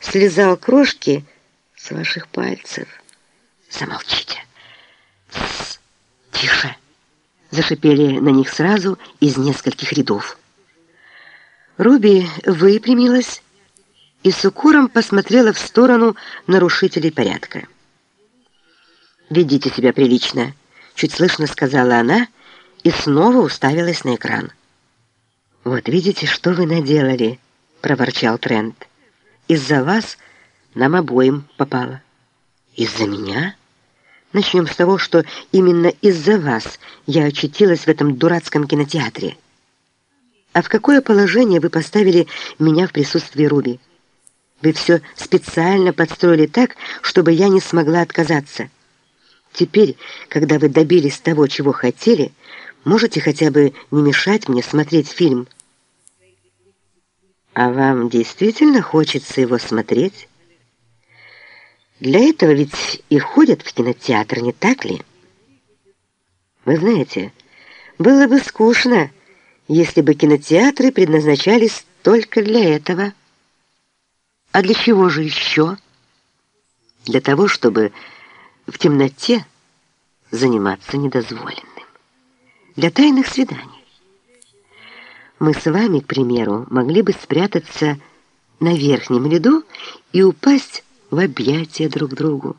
слезал крошки с ваших пальцев. Замолчите. Тише. Зашипели на них сразу из нескольких рядов. Руби выпрямилась и с укором посмотрела в сторону нарушителей порядка. «Ведите себя прилично», — чуть слышно сказала она и снова уставилась на экран. «Вот видите, что вы наделали», — проворчал Трент. «Из-за вас нам обоим попало». «Из-за меня?» «Начнем с того, что именно из-за вас я очутилась в этом дурацком кинотеатре». «А в какое положение вы поставили меня в присутствии Руби?» «Вы все специально подстроили так, чтобы я не смогла отказаться». Теперь, когда вы добились того, чего хотели, можете хотя бы не мешать мне смотреть фильм. А вам действительно хочется его смотреть? Для этого ведь и ходят в кинотеатр, не так ли? Вы знаете, было бы скучно, если бы кинотеатры предназначались только для этого. А для чего же еще? Для того, чтобы в темноте заниматься недозволенным. Для тайных свиданий. Мы с вами, к примеру, могли бы спрятаться на верхнем ряду и упасть в объятия друг другу.